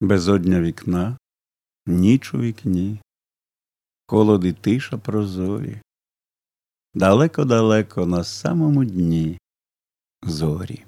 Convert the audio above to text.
безодня вікна, ніч у вікні, холод і тиша прозорі, далеко-далеко на самому дні зорі.